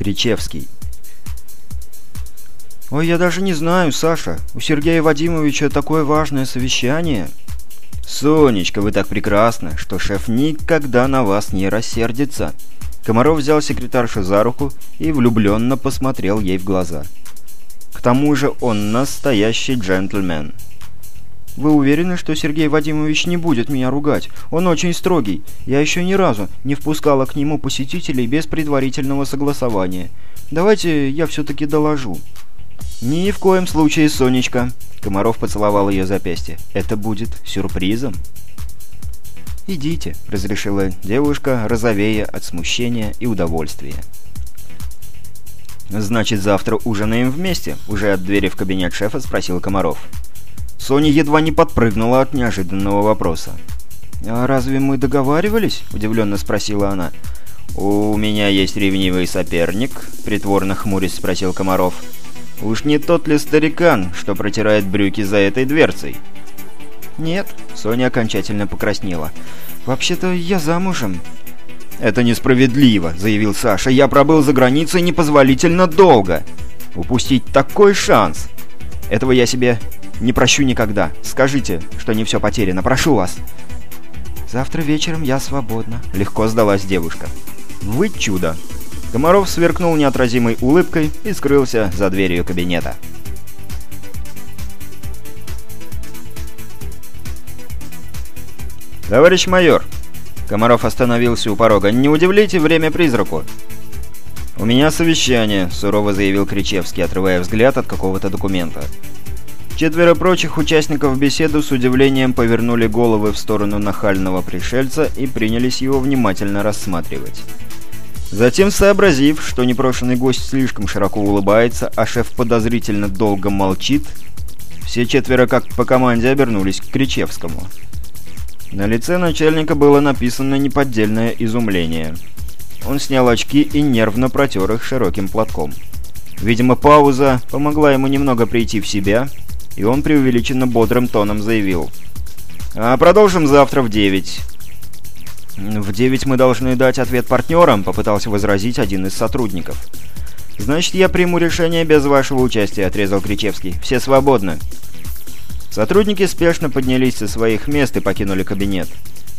Кричевский. «Ой, я даже не знаю, Саша. У Сергея Вадимовича такое важное совещание». «Сонечка, вы так прекрасны, что шеф никогда на вас не рассердится». Комаров взял секретаршу за руку и влюбленно посмотрел ей в глаза. «К тому же он настоящий джентльмен». «Вы уверены, что Сергей Вадимович не будет меня ругать? Он очень строгий. Я еще ни разу не впускала к нему посетителей без предварительного согласования. Давайте я все-таки доложу». «Ни в коем случае, Сонечка!» Комаров поцеловал ее запястье. «Это будет сюрпризом!» «Идите», — разрешила девушка, розовея от смущения и удовольствия. «Значит, завтра ужинаем вместе?» — уже от двери в кабинет шефа спросил Комаров. Соня едва не подпрыгнула от неожиданного вопроса. «А разве мы договаривались?» — удивленно спросила она. «У меня есть ревнивый соперник», — притворно хмурясь спросил Комаров. «Уж не тот ли старикан, что протирает брюки за этой дверцей?» «Нет», — Соня окончательно покраснела. «Вообще-то я замужем». «Это несправедливо», — заявил Саша. «Я пробыл за границей непозволительно долго. Упустить такой шанс. Этого я себе не прощу никогда. Скажите, что не все потеряно. Прошу вас». «Завтра вечером я свободна», — легко сдалась девушка. «Вы чудо!» Комаров сверкнул неотразимой улыбкой и скрылся за дверью кабинета. «Товарищ майор!» Комаров остановился у порога. «Не удивлите время призраку!» «У меня совещание», — сурово заявил Кричевский, отрывая взгляд от какого-то документа. Четверо прочих участников беседы с удивлением повернули головы в сторону нахального пришельца и принялись его внимательно рассматривать. Затем, сообразив, что непрошенный гость слишком широко улыбается, а шеф подозрительно долго молчит, все четверо как по команде обернулись к Кричевскому. На лице начальника было написано неподдельное изумление. Он снял очки и нервно протер их широким платком. Видимо, пауза помогла ему немного прийти в себя, и он преувеличенно бодрым тоном заявил. «А продолжим завтра в девять. «В девять мы должны дать ответ партнерам», — попытался возразить один из сотрудников. «Значит, я приму решение без вашего участия», — отрезал Кричевский. «Все свободны». Сотрудники спешно поднялись со своих мест и покинули кабинет.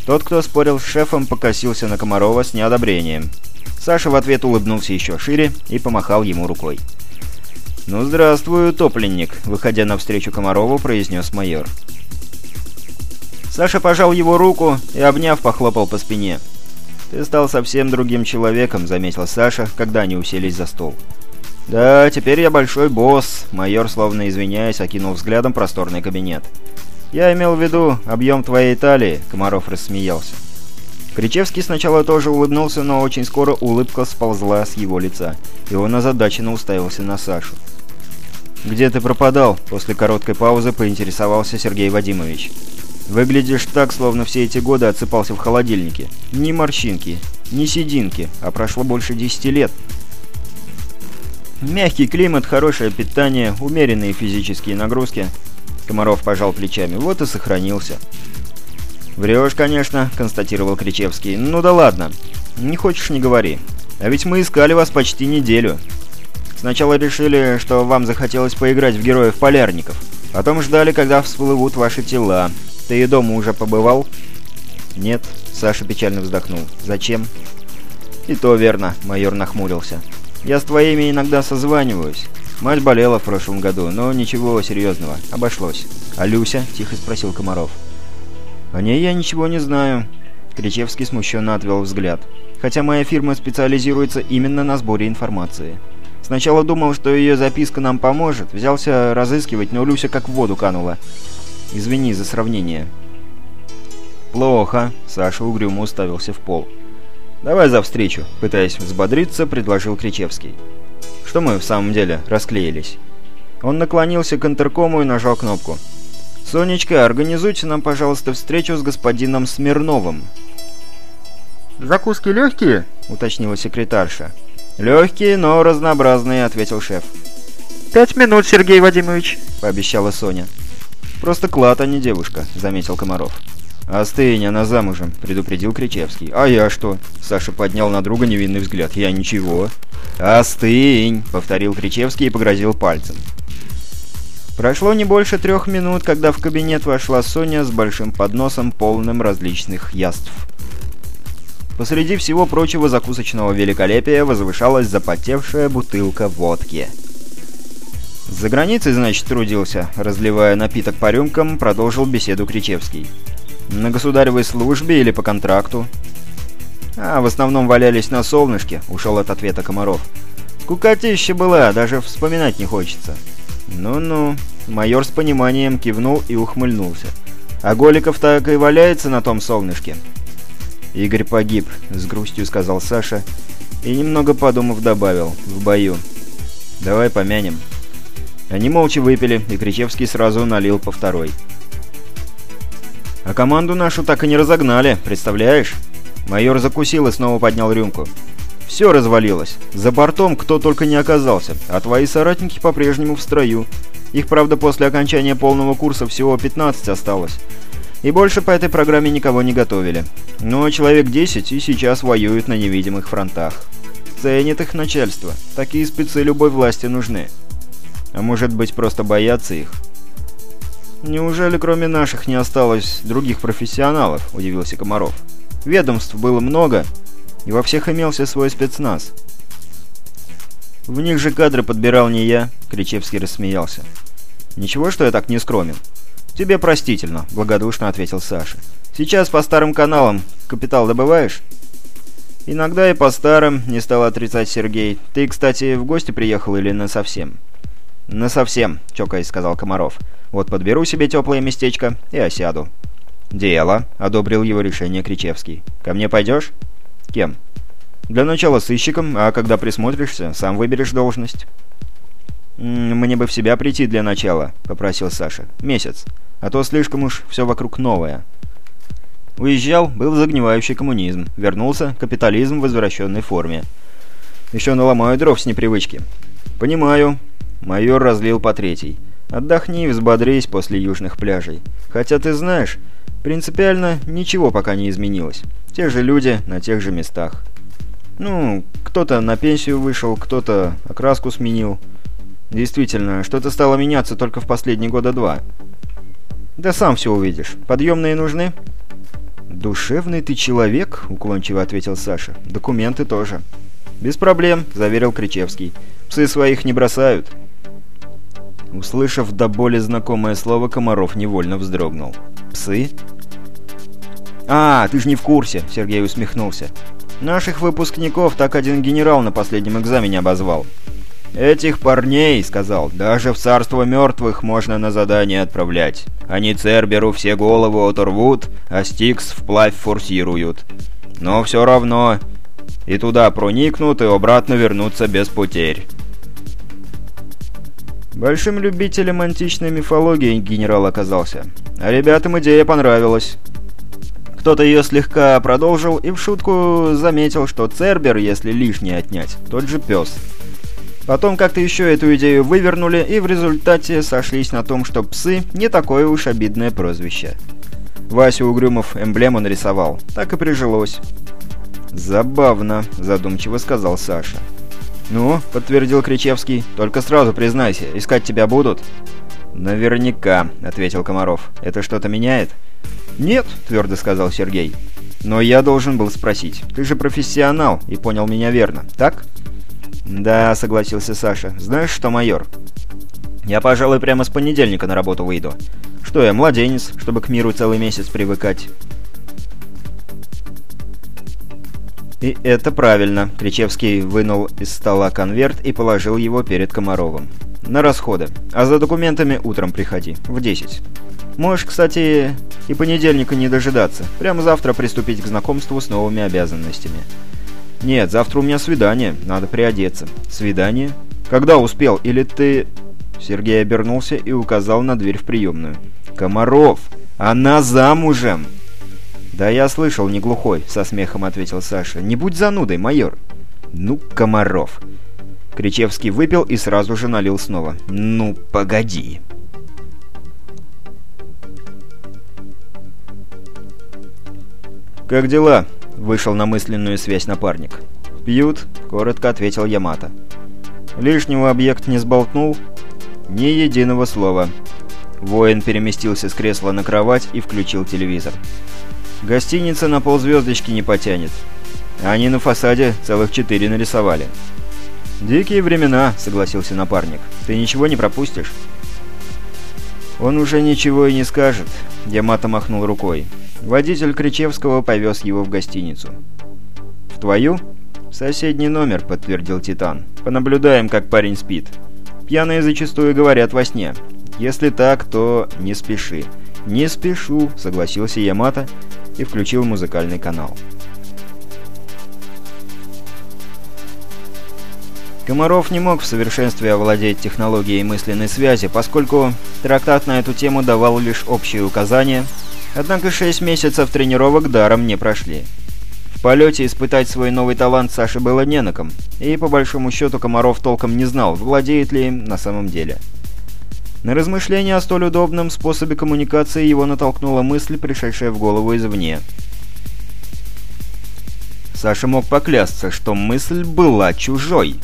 Тот, кто спорил с шефом, покосился на Комарова с неодобрением. Саша в ответ улыбнулся еще шире и помахал ему рукой. «Ну, здравствуй, утопленник», — выходя навстречу Комарову, произнес майор. Саша пожал его руку и, обняв, похлопал по спине. «Ты стал совсем другим человеком», — заметил Саша, когда они уселись за стол. «Да, теперь я большой босс», — майор, словно извиняясь, окинул взглядом просторный кабинет. «Я имел в виду объем твоей талии», — Комаров рассмеялся. Кричевский сначала тоже улыбнулся, но очень скоро улыбка сползла с его лица, и он озадаченно уставился на Сашу. «Где ты пропадал?» — после короткой паузы поинтересовался Сергей Вадимович. Выглядишь так, словно все эти годы отсыпался в холодильнике. Ни морщинки, ни сединки, а прошло больше десяти лет. Мягкий климат, хорошее питание, умеренные физические нагрузки. Комаров пожал плечами. Вот и сохранился. «Врешь, конечно», — констатировал Кричевский. «Ну да ладно. Не хочешь, не говори. А ведь мы искали вас почти неделю. Сначала решили, что вам захотелось поиграть в героев-полярников. Потом ждали, когда всплывут ваши тела. Ты и дома уже побывал?» «Нет», — Саша печально вздохнул. «Зачем?» «И то верно», — майор нахмурился. «Я с твоими иногда созваниваюсь. Мать болела в прошлом году, но ничего серьезного. Обошлось». «А Люся?» — тихо спросил Комаров. «О ней я ничего не знаю». Кричевский смущенно отвел взгляд. «Хотя моя фирма специализируется именно на сборе информации. Сначала думал, что ее записка нам поможет. Взялся разыскивать, но Люся как в воду канула. Извини за сравнение». «Плохо», — Саша угрюмо уставился в пол. «Давай за встречу», — пытаясь взбодриться, предложил Кричевский. «Что мы в самом деле расклеились?» Он наклонился к интеркому и нажал кнопку. «Сонечка, организуйте нам, пожалуйста, встречу с господином Смирновым». «Закуски легкие?» — уточнила секретарша. «Легкие, но разнообразные», — ответил шеф. «Пять минут, Сергей Вадимович», — пообещала Соня. «Просто клад, а не девушка», — заметил Комаров. «Остынь, она замужем», — предупредил Кричевский. «А я что?» — Саша поднял на друга невинный взгляд. «Я ничего». «Остынь», — повторил Кричевский и погрозил пальцем. Прошло не больше трех минут, когда в кабинет вошла Соня с большим подносом, полным различных яств. Посреди всего прочего закусочного великолепия возвышалась запотевшая бутылка водки. «За границей, значит, трудился?» Разливая напиток по рюмкам, продолжил беседу Кричевский. «На государевой службе или по контракту?» «А, в основном валялись на солнышке», — ушел от ответа Комаров. «Скукотища была, даже вспоминать не хочется». «Ну-ну», — майор с пониманием кивнул и ухмыльнулся. «А Голиков так и валяется на том солнышке?» «Игорь погиб», — с грустью сказал Саша, и, немного подумав, добавил, «в бою». «Давай помянем». Они молча выпили, и Кричевский сразу налил по второй. «А команду нашу так и не разогнали, представляешь?» Майор закусил и снова поднял рюмку. «Все развалилось. За бортом кто только не оказался, а твои соратники по-прежнему в строю. Их, правда, после окончания полного курса всего 15 осталось. И больше по этой программе никого не готовили. Но человек 10 и сейчас воюют на невидимых фронтах. Ценит их начальство. Такие спецы любой власти нужны. А может быть, просто боятся их?» «Неужели кроме наших не осталось других профессионалов?» – удивился Комаров. «Ведомств было много, и во всех имелся свой спецназ». «В них же кадры подбирал не я», — Кричевский рассмеялся. «Ничего, что я так не скромен?» «Тебе простительно», — благодушно ответил Саша. «Сейчас по старым каналам капитал добываешь?» «Иногда и по старым», — не стал отрицать Сергей. «Ты, кстати, в гости приехал или насовсем?» «Насовсем», — чокаясь сказал Комаров. «Вот подберу себе теплое местечко и осяду». «Дело», — одобрил его решение Кричевский. «Ко мне пойдешь?» «Кем?» «Для начала сыщиком, а когда присмотришься, сам выберешь должность». «Мне бы в себя прийти для начала», — попросил Саша. «Месяц. А то слишком уж все вокруг новое». Уезжал, был загнивающий коммунизм. Вернулся, капитализм в возвращенной форме. Еще наломаю дров с непривычки. «Понимаю». Майор разлил по третий. «Отдохни и взбодрись после южных пляжей. Хотя ты знаешь, принципиально ничего пока не изменилось. Те же люди на тех же местах. Ну, кто-то на пенсию вышел, кто-то окраску сменил. Действительно, что-то стало меняться только в последние года два. Да сам все увидишь. Подъемные нужны?» «Душевный ты человек», — уклончиво ответил Саша. «Документы тоже». «Без проблем», — заверил Кричевский. «Псы своих не бросают». Услышав до боли знакомое слово, Комаров невольно вздрогнул. «Псы?» «А, ты же не в курсе», — Сергей усмехнулся. «Наших выпускников так один генерал на последнем экзамене обозвал. «Этих парней, — сказал, — даже в царство мертвых можно на задание отправлять. Они Церберу все головы оторвут, а Стикс вплавь форсируют. Но все равно и туда проникнут, и обратно вернутся без потерь». Большим любителем античной мифологии генерал оказался. А ребятам идея понравилась. Кто-то ее слегка продолжил и в шутку заметил, что Цербер, если лишнее отнять, тот же пес — Потом как-то еще эту идею вывернули и в результате сошлись на том, что псы не такое уж обидное прозвище. Вася Угрюмов эмблему нарисовал. Так и прижилось. «Забавно», — задумчиво сказал Саша. «Ну», — подтвердил Кричевский, — «только сразу признайся, искать тебя будут?» «Наверняка», — ответил Комаров. «Это что-то меняет?» «Нет», — твердо сказал Сергей. «Но я должен был спросить. Ты же профессионал и понял меня верно, так?» «Да», — согласился Саша. «Знаешь что, майор? Я, пожалуй, прямо с понедельника на работу выйду. Что я, младенец, чтобы к миру целый месяц привыкать?» «И это правильно», — Кричевский вынул из стола конверт и положил его перед Комаровым. «На расходы. А за документами утром приходи. В 10. Можешь, кстати, и понедельника не дожидаться. Прямо завтра приступить к знакомству с новыми обязанностями». «Нет, завтра у меня свидание. Надо приодеться». «Свидание? Когда успел? Или ты...» Сергей обернулся и указал на дверь в приемную. «Комаров! Она замужем!» «Да я слышал, не глухой», — со смехом ответил Саша. «Не будь занудой, майор». «Ну, Комаров!» Кричевский выпил и сразу же налил снова. «Ну, погоди!» «Как дела?» — вышел на мысленную связь напарник. «Пьют», — коротко ответил Ямато. «Лишнего объект не сболтнул?» «Ни единого слова». Воин переместился с кресла на кровать и включил телевизор. «Гостиница на ползвездочки не потянет. Они на фасаде целых четыре нарисовали». «Дикие времена», — согласился напарник. «Ты ничего не пропустишь?» «Он уже ничего и не скажет», — Ямато махнул рукой. Водитель Кричевского повез его в гостиницу. «В твою?» «В соседний номер», — подтвердил Титан. «Понаблюдаем, как парень спит. Пьяные зачастую говорят во сне. Если так, то не спеши». «Не спешу», — согласился Ямато и включил музыкальный канал. Комаров не мог в совершенстве овладеть технологией мысленной связи, поскольку трактат на эту тему давал лишь общие указания, однако шесть месяцев тренировок даром не прошли. В полете испытать свой новый талант Саше было не на ком, и по большому счету Комаров толком не знал, владеет ли им на самом деле. На размышления о столь удобном способе коммуникации его натолкнула мысль, пришедшая в голову извне. Саша мог поклясться, что мысль была чужой.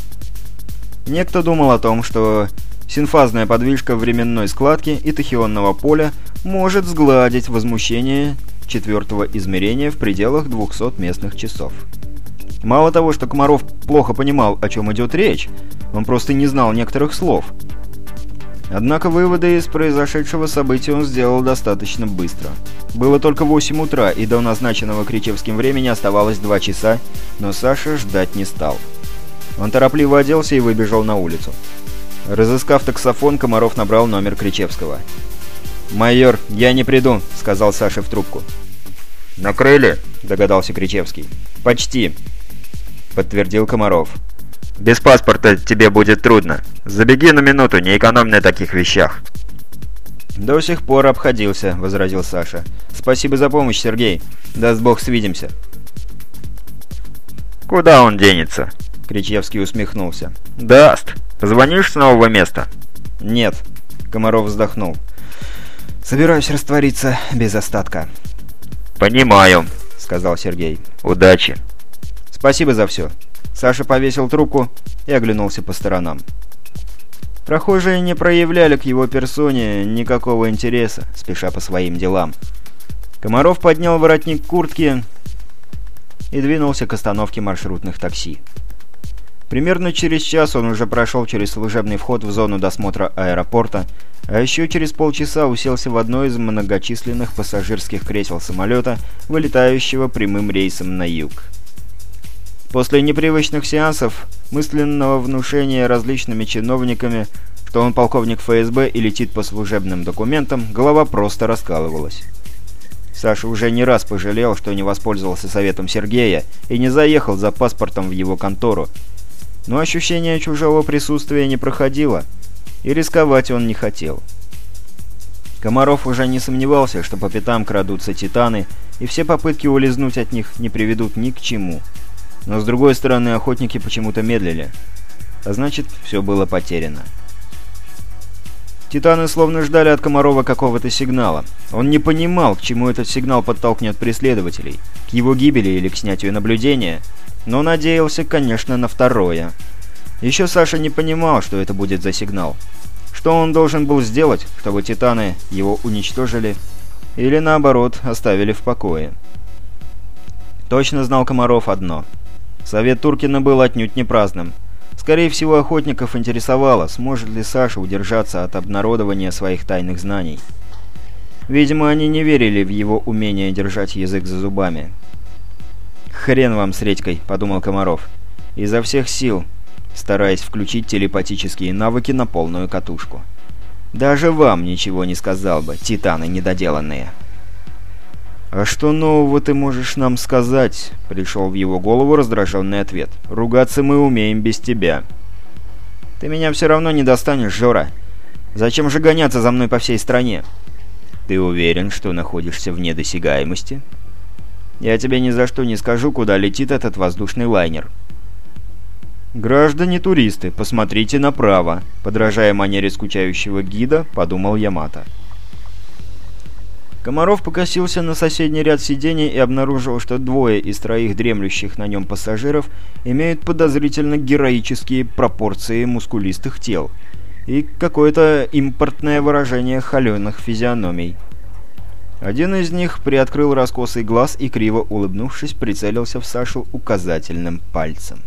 Некто думал о том, что синфазная подвижка временной складки и тахионного поля может сгладить возмущение четвертого измерения в пределах 200 местных часов. Мало того, что Комаров плохо понимал, о чем идет речь, он просто не знал некоторых слов. Однако выводы из произошедшего события он сделал достаточно быстро. Было только 8 утра, и до назначенного Кричевским времени оставалось 2 часа, но Саша ждать не стал. Он торопливо оделся и выбежал на улицу. Разыскав таксофон, Комаров набрал номер Кричевского. «Майор, я не приду», — сказал Саша в трубку. «Накрыли?» — догадался Кричевский. «Почти», — подтвердил Комаров. «Без паспорта тебе будет трудно. Забеги на минуту, не экономь на таких вещах». «До сих пор обходился», — возразил Саша. «Спасибо за помощь, Сергей. Даст бог, свидимся». «Куда он денется?» Кричевский усмехнулся. «Даст. Позвонишь с нового места?» «Нет». Комаров вздохнул. «Собираюсь раствориться без остатка». «Понимаю», — сказал Сергей. «Удачи». «Спасибо за все». Саша повесил трубку и оглянулся по сторонам. Прохожие не проявляли к его персоне никакого интереса, спеша по своим делам. Комаров поднял воротник куртки и двинулся к остановке маршрутных такси. Примерно через час он уже прошел через служебный вход в зону досмотра аэропорта, а еще через полчаса уселся в одно из многочисленных пассажирских кресел самолета, вылетающего прямым рейсом на юг. После непривычных сеансов мысленного внушения различными чиновниками, что он полковник ФСБ и летит по служебным документам, голова просто раскалывалась. Саша уже не раз пожалел, что не воспользовался советом Сергея и не заехал за паспортом в его контору, но ощущение чужого присутствия не проходило, и рисковать он не хотел. Комаров уже не сомневался, что по пятам крадутся титаны, и все попытки улизнуть от них не приведут ни к чему. Но с другой стороны, охотники почему-то медлили. А значит, все было потеряно. Титаны словно ждали от Комарова какого-то сигнала. Он не понимал, к чему этот сигнал подтолкнет преследователей. К его гибели или к снятию наблюдения – но надеялся, конечно, на второе. Еще Саша не понимал, что это будет за сигнал. Что он должен был сделать, чтобы Титаны его уничтожили или, наоборот, оставили в покое. Точно знал Комаров одно. Совет Туркина был отнюдь не праздным. Скорее всего, охотников интересовало, сможет ли Саша удержаться от обнародования своих тайных знаний. Видимо, они не верили в его умение держать язык за зубами. «Хрен вам с редькой», — подумал Комаров. Изо всех сил, стараясь включить телепатические навыки на полную катушку. «Даже вам ничего не сказал бы, титаны недоделанные». «А что нового ты можешь нам сказать?» — пришел в его голову раздраженный ответ. «Ругаться мы умеем без тебя». «Ты меня все равно не достанешь, Жора. Зачем же гоняться за мной по всей стране?» «Ты уверен, что находишься вне досягаемости?» Я тебе ни за что не скажу, куда летит этот воздушный лайнер». «Граждане-туристы, посмотрите направо», — подражая манере скучающего гида, подумал Ямато. Комаров покосился на соседний ряд сидений и обнаружил, что двое из троих дремлющих на нем пассажиров имеют подозрительно героические пропорции мускулистых тел и какое-то импортное выражение холеных физиономий. Один из них приоткрыл раскосый глаз и, криво улыбнувшись, прицелился в Сашу указательным пальцем.